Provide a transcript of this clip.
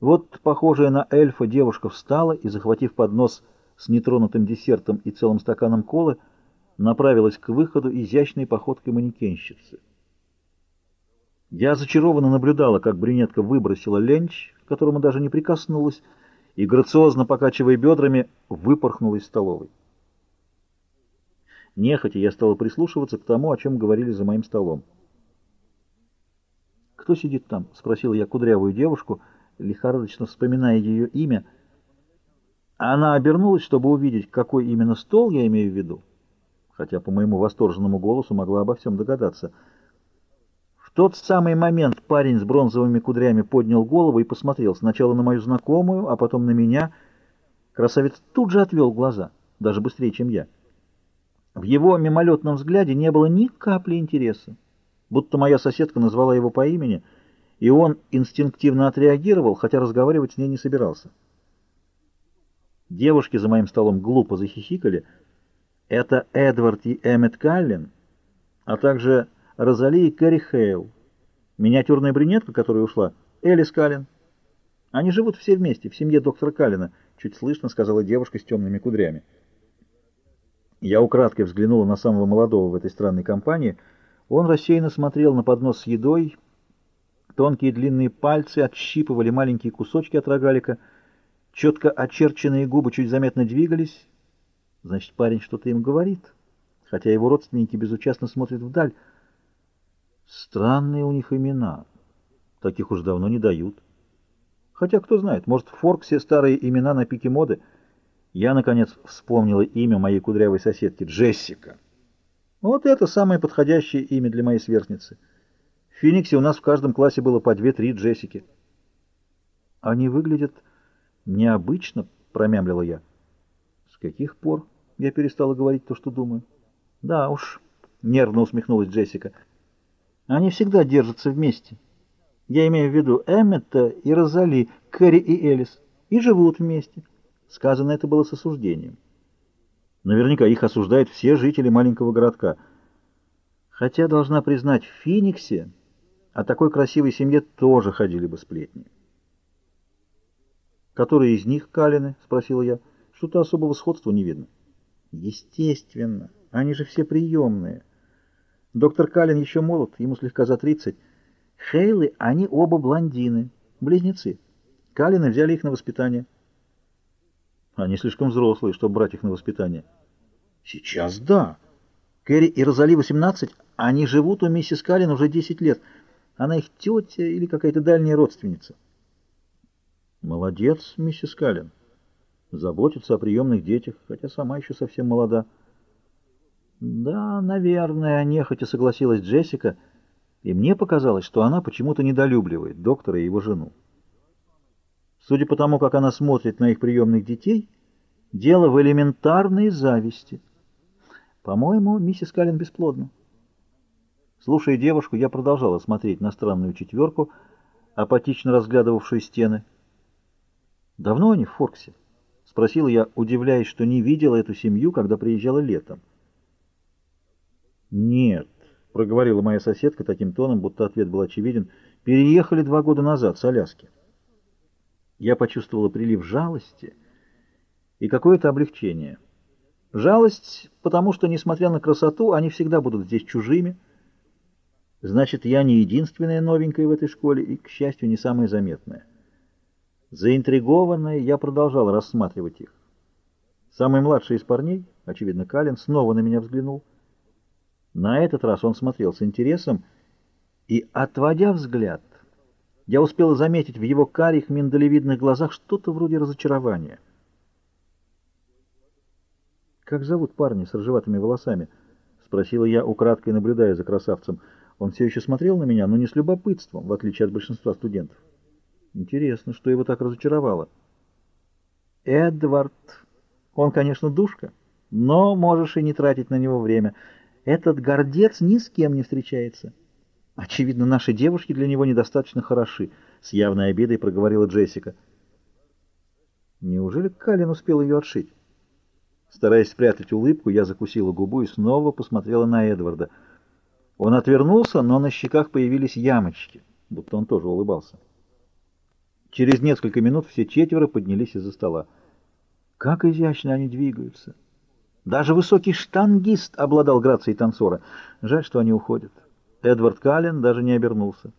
Вот, похожая на эльфа, девушка встала и, захватив поднос с нетронутым десертом и целым стаканом колы, направилась к выходу изящной походкой манекенщицы. Я зачарованно наблюдала, как брюнетка выбросила ленч, к которому даже не прикоснулась, и, грациозно покачивая бедрами, выпорхнула из столовой. Нехотя я стала прислушиваться к тому, о чем говорили за моим столом. «Кто сидит там?» — спросила я кудрявую девушку, лихорадочно вспоминая ее имя. Она обернулась, чтобы увидеть, какой именно стол я имею в виду, хотя по моему восторженному голосу могла обо всем догадаться — тот самый момент парень с бронзовыми кудрями поднял голову и посмотрел сначала на мою знакомую, а потом на меня. Красавец тут же отвел глаза, даже быстрее, чем я. В его мимолетном взгляде не было ни капли интереса, будто моя соседка назвала его по имени, и он инстинктивно отреагировал, хотя разговаривать с ней не собирался. Девушки за моим столом глупо захихикали. Это Эдвард и Эммет Каллен, а также Розали и Кэрри Хейл. Миниатюрная брюнетка, которая ушла, Элис Каллен. Они живут все вместе, в семье доктора Каллена, чуть слышно сказала девушка с темными кудрями. Я украдкой взглянула на самого молодого в этой странной компании. Он рассеянно смотрел на поднос с едой. Тонкие длинные пальцы отщипывали маленькие кусочки от рогалика. Четко очерченные губы чуть заметно двигались. Значит, парень что-то им говорит, хотя его родственники безучастно смотрят вдаль. Странные у них имена. Таких уж давно не дают. Хотя, кто знает, может, в Форксе старые имена на пике моды. Я, наконец, вспомнила имя моей кудрявой соседки — Джессика. Вот это самое подходящее имя для моей сверстницы. В Фениксе у нас в каждом классе было по две-три Джессики. Они выглядят необычно, промямлила я. С каких пор я перестала говорить то, что думаю? Да уж, нервно усмехнулась Джессика. Они всегда держатся вместе. Я имею в виду Эммета и Розали, Кэрри и Элис. И живут вместе. Сказано это было с осуждением. Наверняка их осуждают все жители маленького городка. Хотя, должна признать, в Фениксе о такой красивой семье тоже ходили бы сплетни. «Которые из них Калины?» — спросила я. «Что-то особого сходства не видно». «Естественно. Они же все приемные». Доктор Каллен еще молод, ему слегка за тридцать. Хейлы, они оба блондины, близнецы. Каллины взяли их на воспитание. Они слишком взрослые, чтобы брать их на воспитание. Сейчас да. Кэрри и Розали 18, они живут у миссис Каллен уже 10 лет. Она их тетя или какая-то дальняя родственница. Молодец, миссис Каллен. Заботится о приемных детях, хотя сама еще совсем молода. Да, наверное, нехотя согласилась Джессика, и мне показалось, что она почему-то недолюбливает доктора и его жену. Судя по тому, как она смотрит на их приемных детей, дело в элементарной зависти. По-моему, миссис Каллен бесплодна. Слушая девушку, я продолжала смотреть на странную четверку, апатично разглядывавшую стены. «Давно они в Форксе?» — спросила я, удивляясь, что не видела эту семью, когда приезжала летом. «Нет», — проговорила моя соседка таким тоном, будто ответ был очевиден, — «переехали два года назад с Аляски». Я почувствовала прилив жалости и какое-то облегчение. Жалость, потому что, несмотря на красоту, они всегда будут здесь чужими. Значит, я не единственная новенькая в этой школе и, к счастью, не самая заметная. Заинтригованная, я продолжал рассматривать их. Самый младший из парней, очевидно, Калин, снова на меня взглянул — на этот раз он смотрел с интересом, и, отводя взгляд, я успел заметить в его карих миндалевидных глазах что-то вроде разочарования. «Как зовут парня с рыжеватыми волосами?» — спросила я, украдкой наблюдая за красавцем. Он все еще смотрел на меня, но не с любопытством, в отличие от большинства студентов. Интересно, что его так разочаровало. «Эдвард. Он, конечно, душка, но можешь и не тратить на него время». Этот гордец ни с кем не встречается. Очевидно, наши девушки для него недостаточно хороши, — с явной обидой проговорила Джессика. Неужели Калин успел ее отшить? Стараясь спрятать улыбку, я закусила губу и снова посмотрела на Эдварда. Он отвернулся, но на щеках появились ямочки, будто он тоже улыбался. Через несколько минут все четверо поднялись из-за стола. Как изящно они двигаются! Даже высокий штангист обладал грацией танцора. Жаль, что они уходят. Эдвард Каллен даже не обернулся.